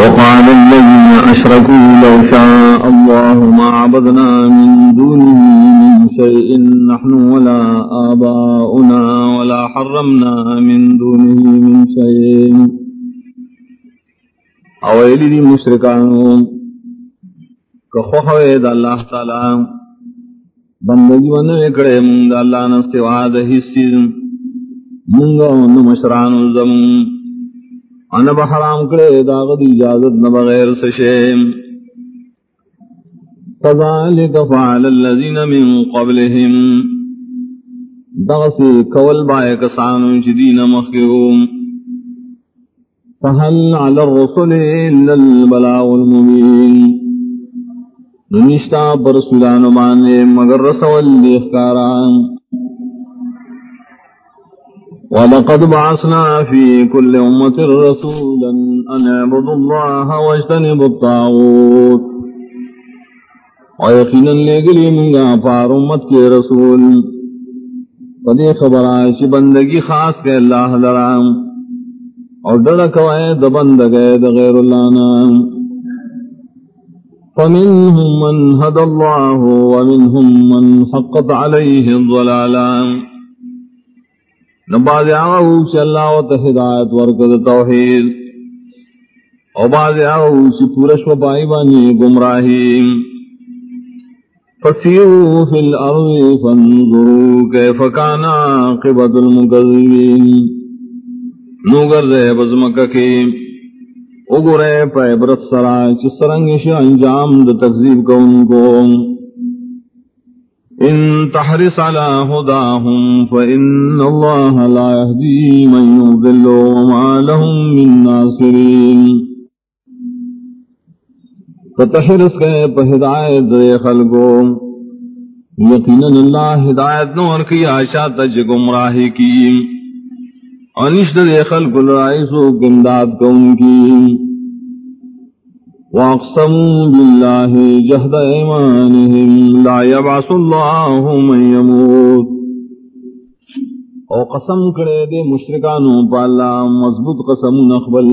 وقال الذين أشركوا لو شاء الله ما عبدنا من دونه من شيء نحن ولا آباؤنا ولا حرمنا من دونه من شيء. اویلی دی مشرکانو کخوخوی دا اللہ تعالی بندگی ونوکڑے من دا اللہ نستواد حسی منگا ونمشران الزمون. ان بحرام کرے داغد اجازت نہ بغیر سشیم فذلك فعل الذين من قبلهم دغسی کول بائے کسانو چدین مخیوم فهل على الرسل إلا البلاء المبين ننشتا برسولان بانے مگر رسول لیخکاران ولقد بعثنا في كل أمة رسولا أن اعبدوا الله واجتنبوا الطاغوت. ويقينا لقلي من پار امت کے رسول. پدی خبر آئیشی بندگی خاص کے اللہ لرام. اور ڈڑکوائے د بندگے د غیر اللہ نام. فمنهم من هدى الله ومنهم من حقت عليه الضلالان نباز آغاو چی اللہ و تحدایت ورکد توحید. او باز آغاو چی پورش و بائی بانی گمراہی فسیرو فی الارض فانظرو کیف کانا قبط المکذبین. نوگر دے بزمکہ کی اگرے پہ برت سرا چی سرنگش انجام دا تکذیب کون کو إن تحرص على هداهم فإن الله لا يهدي من يضل وما لهم من ناصرين. فتحرص کے پہ دے خلقو. یقینا اللہ ہدایت نور کی آشا تج گمراہی کی. انشت دے خلق الرائسو کمداد کون کی. واقسموا بالله جهد ايمانهم لا يبعث الله من يموت او قسم کرے دے مشرکانو پالا مضبوط قسم نخبل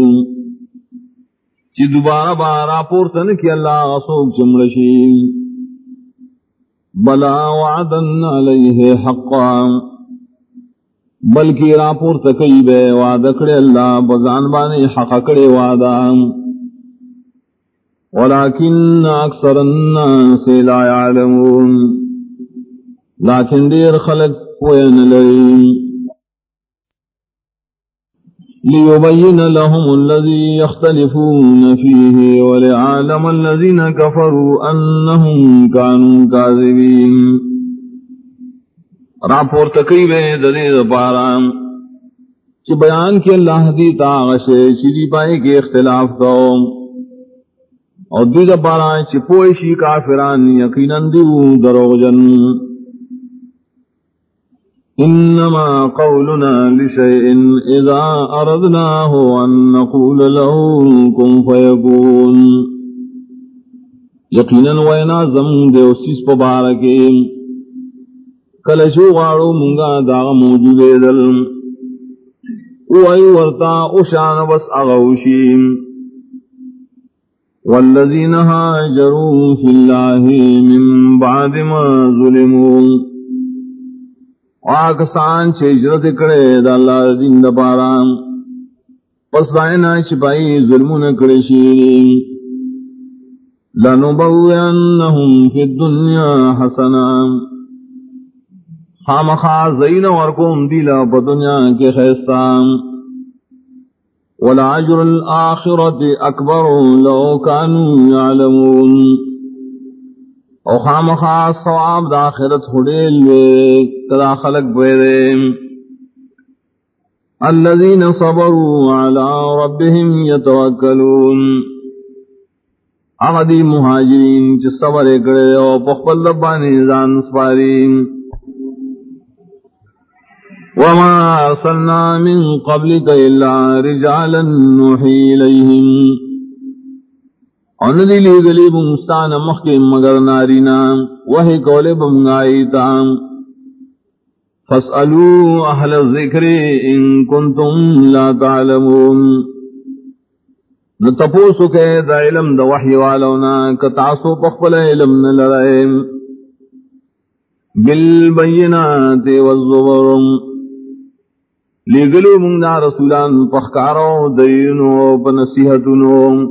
چی دوبارہ بارا پورتن کی اللہ غصوک چمڑشی بلا وعدن علیہ حقا. بلکی را پورتکی بے وعدکڑے اللہ بزان بانے حق کڑے وعدان ولكن أكثر الناس لا يعلمون. لكن دير خلق وين لي. ليبين لهم الذي يختلفون فيه ولعالم الذين كفروا أنهم كانوا كاذبين. راپور تقریبے دلیل پارام کہ بیان کے اللہ دی تاغشے چیزی پائے کے اختلاف قوم اور دید پارا چپوشی کافران یقیناً دیو دروغ جن۔ انما قولنا لشيء اذا اردناه ان نقول له كن فيكون یقیناً وینا زم دے اسیس پا بارکے کلشو غارو منگا داغ موجود دل۔ اوئی ورطا اشان بس اغوشیم۔ والذين هاجروا في الله من بعد ما ظلموا. واکسان چھ ہجرت کرے دا اللہ دین دا پارا. پس دائنا چپائی ظلمون کرے شیری لنبوینہم فی الدنیا حسنا. خامخا زین ورکوم دیلا پا دنیا کے خیستان. والعجر الآخرة أكبر لو كانوا يعلمون. او خام خاص صواب دا آخرت خڑیل وے کدا خلق بیدے الذين صبروا على ربهم يتوكلون اغدی مہاجرین چھ صبر کرے او پخپل لبانی زان سپارین وما أرسلنا من قبلك إلا رجالا نوحي إليهم وندی لی گلی بمستان مخی مگر نارینا وہی کولے بمگائیتا فاسألوا أهل الذكر إن كنتم لا تعلمون۔ نو تپوسو کے دا علم دا وحی والونا کتاسو پخپل علم نلرائیم بالبینات والزبرم لگلو منگ رسولان پخکارو دینو پنسیحتنو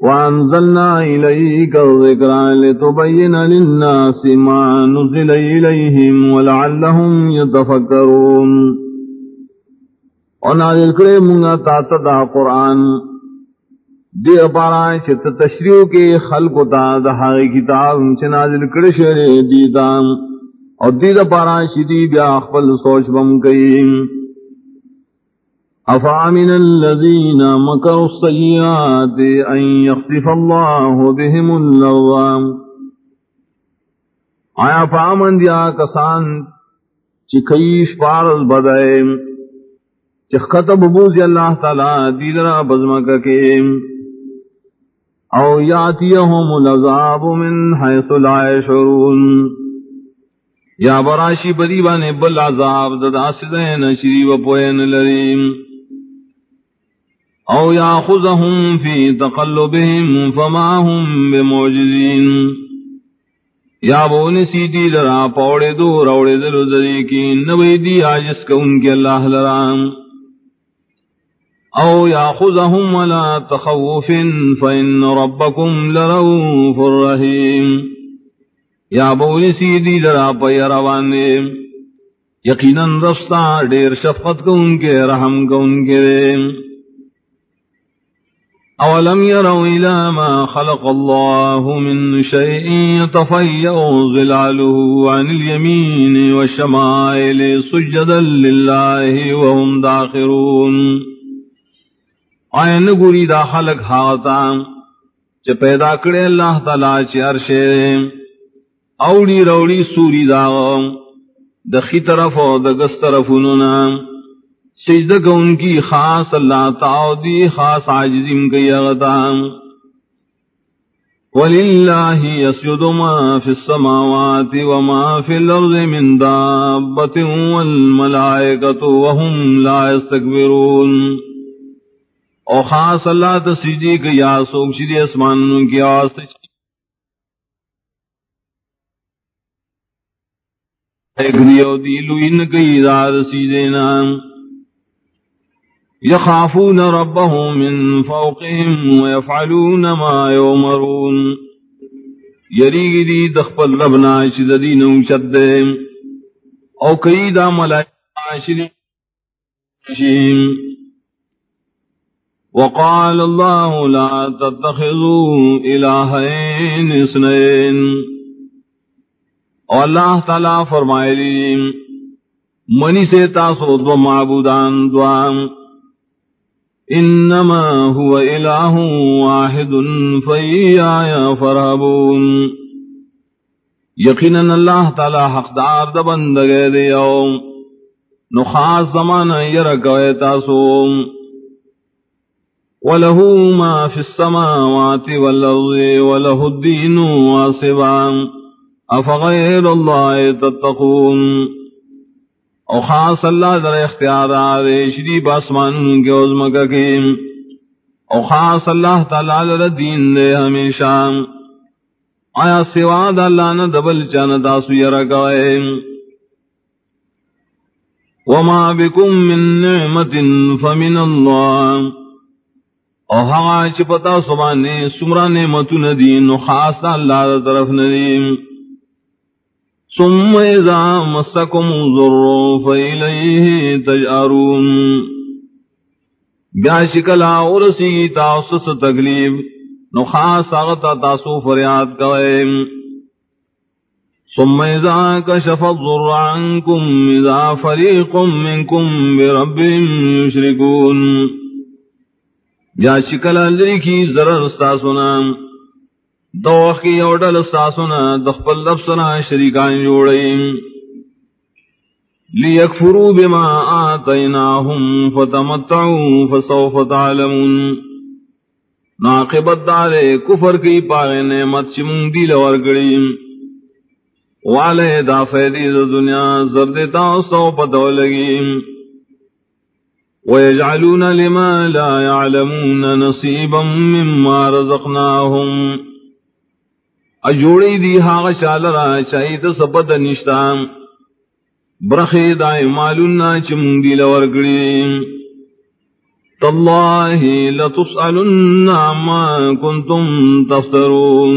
وانزلنا إليك الذكر لتبين للناس ما نزل إليهم ولعلهم يتفكرون اور نازل کرے منگا تا دا قرآن۔ دی پارا چت تشریح کے خلق تا دہائی کتاب چ نازل کرے شرے دیتا اور دی پارا شدی بیا خپل سوچ بم کئی. افامن الذين مكروا السيئات ان يخسف الله بهم اللوام آیا فامن دیا کسان چکیش پارل بدائم چخت ببوز اللہ تعالی دیدرا بزمک کے او یاتیہم العذاب من حیث لا شرون یا براشی بدی بانے بل عذاب ددا سدین شری و پوین لریم. او یا یاخذہم فی تقلبہم فما ہم بمعجزین. یا بون سیدی لرا پوڑے دو روڑے دلو دری کی نوی دی آجس کا ان کے اللہ لرام. او یا ياخذهم ولا تخوف فإن ربكم لرؤوف رحيم یا بول سیدی لرا پی روانے۔ یقینا رفتا دیر شفقت کو ان کے، رحم کو ان کے۔ اولم يروا الى ما خلق الله من شيء يتفيأ ظلاله عن اليمين والشمائل سجدا لله وهم داخرون۔ آئین گوری دا خلق ہاتا چ پیدا کرے اللہ تعالی چ عرشے اوڑی روڑی سوری دا دخی طرف و دگس طرف انونا۔ سجدہ کا ان کی خاص اللہ تعالی دی خاص عاجزیم کی اغتا۔ وللہ یسجد ما فی السماوات وما فی الارض من دابت والملائکت وهم لا يستکبرون او خاص اللہ تسجدی کہ یا سوک شدی اسمان ان کی آواز ایکریو دیلو ان کی دار سیدینا یخافون ربهم من فوقهم ويفعلون ما يومرون یریگی دی دخپل ربنا شد دینو شد او کئی دا ملائکہ شدی وقال الله لا تتخذوا إلهين اثنين اور اللہ تعالی فرمائے لی منی سے تاسو دو معبودان دوام انما هو الہ واحد فیایا فرابون یقینا اللہ تعالی حقدار دبندگے دیو۔ نخاص زمانہ یرکوے تاسوم وله ما في السماوات والأرض وله الدين واصبا أفغير الله تتقون. او خاص اللہ در اختیار آرے شریف آسمان کے عظمکہ کے او خاص اللہ تعالی در دین دے ہمیشہ. آیا سوا دا اللہ نہ دبل چانا تاسو یرکوئے وما بكم من نعمت فمن اللہ. او ہوا چپتا سبانے سمرا نے متو ندی نو خاص اللہ طرف ندی ثم اذا مسکم ضر فإلیہ تجارون بیا شکلا ورسی تاسس تکلیف، نو خاص آغتا تاسو فریاد کوئے ثم اذا کشف الضر عنکم، اذا فریق منکم بربهم یشرکون. یا شکل لری کی ضرر استاسونا دو کی اوڈل استاسونا دخپل لفظنا شریکان جوڑیم لیکفروا بما آتیناہم فتمتعوا فسوف تعلمون۔ ناقبت دارے کفر کی پاگے نعمت چمون دیل ورگڑیم والے دا فیدی دا دنیا زردتا سو پتو لگیم ويجعلون لما لا يعلمون نصيبا مما رزقناهم اجوڑی دی ہاغ چالرا چاہیت سپت نشتام. برخی دائی مالونا چمون دی لورگڑی تاللہ لتسألن عما کنتم تفترون.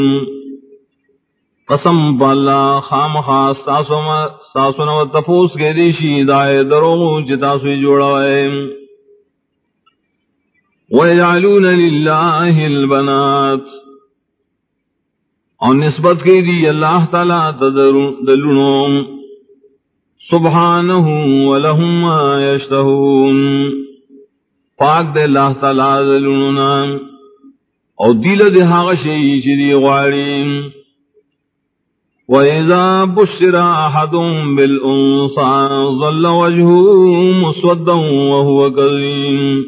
قسم بالا خام خاص ساسو نو تفوس کے دیشی دائے درو چتا سوی جوڑا ہے وَيَجْعَلُونَ لِلَّهِ الْبَنَاتِ اور نسبت کی دی اللہ تعالیٰ دلنوں سبحانہ ولہم ما یشتہون. پاک دے اللہ تعالیٰ دلنوں اور دیل دے حاغ شئی چی غواریم. وَإِذَا بُشِّرَ أَحَدٌ بِالْأُنصَى ظَلَّ وَجْهُهُ مُسْوَدًّا وَهُوَ كَظِيمٌ.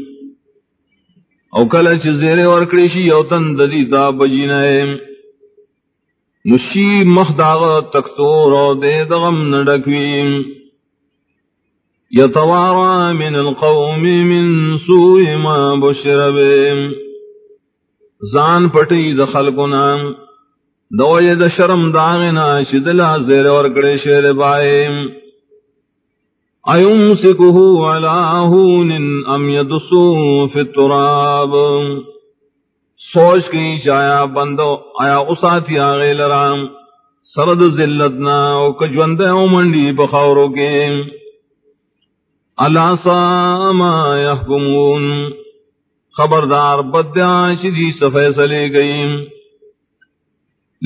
او کل چ زیر اور کڑیشی او تن دلی تا بجینے نشی مخداغ تکتور او دے دغم نڈکوی. یتوارا من القوم من سوء ما بشر بے. زان پٹی دخل کنا دوی د شرم داغنا شدلا زیر اور کڑیشی ربائیم ایمسکہو علا ہون ام یدسو فی التراب. سوچ کی چایا بندو، آیا اساتی آغی لرام۔ سرد زلتنا او کجوند او منڈی بخورو کے۔ اللہ ساما یحکمون۔ خبردار بدیاں چیزی صفحے سلے گئی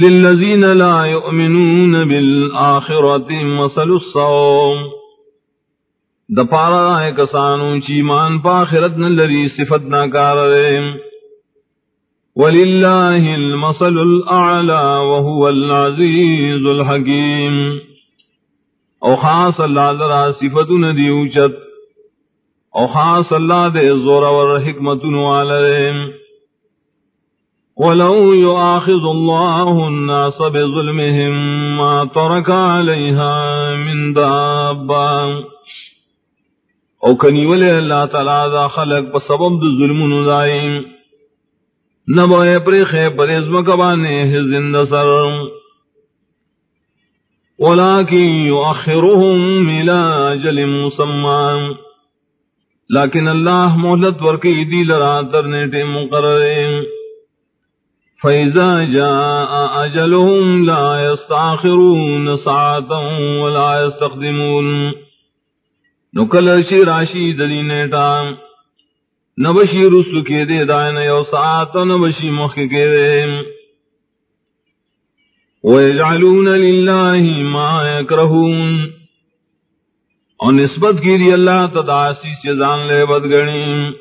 للذین لا یؤمنون بالآخرت مسل الصوم۔ د پارا ہے کسانو چیمان پا خرت نلری صفت ناکار رے وللہ المصل الاعلا وهو العزیز الحکیم۔ او خاص اللہ ذرا صفت ندی اوچت، او خاص اللہ دے زور ور حکمت نوالرے ولو يؤاخذ الله الناس بظلمهم ما ترك عليها من دابا او کنیولے اللہ تعالی دا خلق پا سبب دا ظلم نزائیم نبوئے پر خیب پر ازم کبانے زند سر۔ ولیکن یؤخرهم ملا جل مسمان لیکن اللہ محلت ورکی دی لرا ترنیٹ مقرر۔ فیضا جاء اجلهم لا يستاخرون ساعتا ولا يستخدمون نو کل شی راشی دلی نیٹا۔ نبشی رسل کے دے دائن یو ساعت نبشی مخ کے دے۔ ویجعلون للہ ما یکرہون اور نسبت کی دی اللہ تداسی سے جان لے بدگنی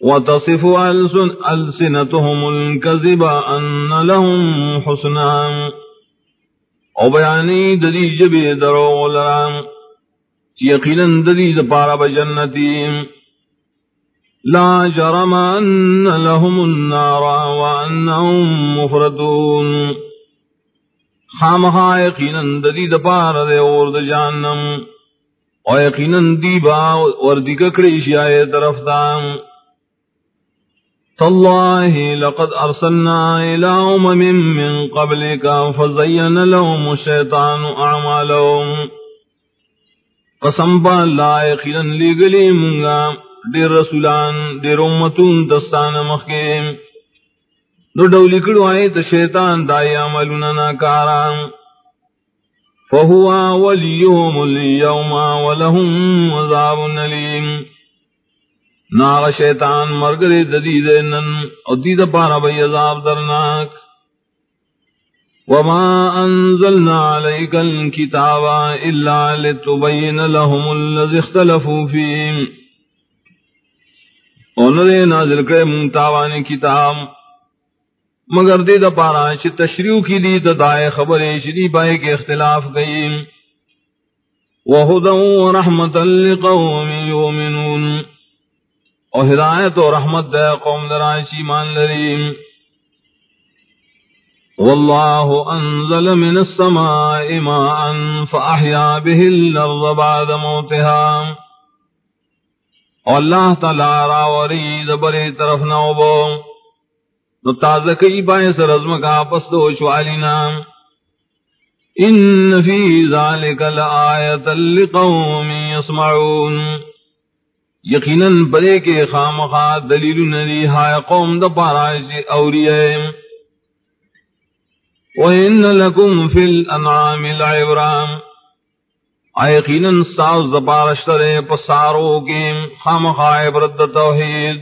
وتصف ألسن ألسنتهم الكذب أن لهم حسنا۔ وبياني ددي جبه درو لرام یقیناً ددید پارا بجنتی۔ لا جرم ان لهم النار وانهم مفردون. خامخا یقیناً ددید پارا دے اور د جہنم او یقیناً دیبا وردی ککڑی شیائے طرف دام تالله لقد ارسلنا الى امم من قبلك فزين لهم الشيطان اعمالهم. قسم با اللہ یقیناً لگلی منگا دیر رسولان، دیر امتون دستان مخیم دو ڈولی کڑو آئے تا شیطان دائی عملنا ناکارا فہوا ولیہم اليوم ولہم عذاب نلیم. ناغ شیطان مرگر ددید نن اور دید پارا بی عذاب درناک. وما أنزلنا عليك الكتاب إلا لتبين لهم الذي اختلفوا فيه اونرے نازل کرے منتاوان کتاب۔ مگر دے دا پارا چھ تشریو کی دی، دا دائے خبریں شدی پائے کے اختلاف گئی۔ وہدن و رحمتا لقوم یومنون اور ہدایت و رحمت دے قوم درائشی مان لریم والله أنزل من السماء ماء فأحيا به الأرض بعد موتها۔ اور اللہ تعالی راوری دبری طرف نوبو نو تازہ کئی بائیں سے رزم کا پس دو شوالینا ان فی ذالک لآیتا لقوم یسمعون۔ یقیناً برے کے خامخا دلیل ندی ہائے قوم دا پاراج جی اوریے وَإِنَّ لَكُمْ فِي الْأَنْعَامِ الْعِبْرَامِ یقیناً ساز زبارشترے پسارو کے خامخا عبرت توحید۔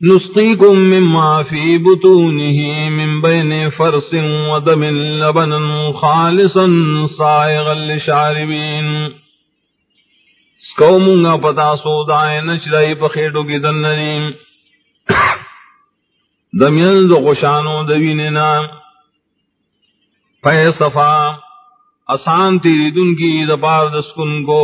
نسقيكم مما في بطونه من بين فرس ودم لبنا خالصا صائغا للشاربين سکومونگا پتا سو دائے نچرائی پخیٹو کی دننی دمیل دو خوشانو دویننا پہ صفا۔ آسان تیری دن کی دپار دسکن کو۔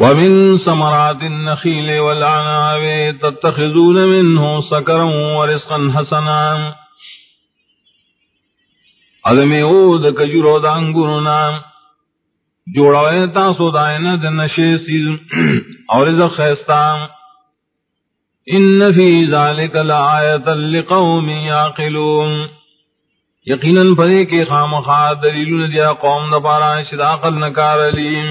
ومن ثمرات النخيل والعناب تتخذون منه سكرا ورزقا حسنا۔ ادمی او د کجورو د انګورنا جوړوي تاسو داینه د نشه سیز او رزق خيستا ان فی ذالک لآیتا لقوم یعقلون یقینا پدې خام خامخا دلیلون دیا قوم دا پارا شداقل نکار علیم.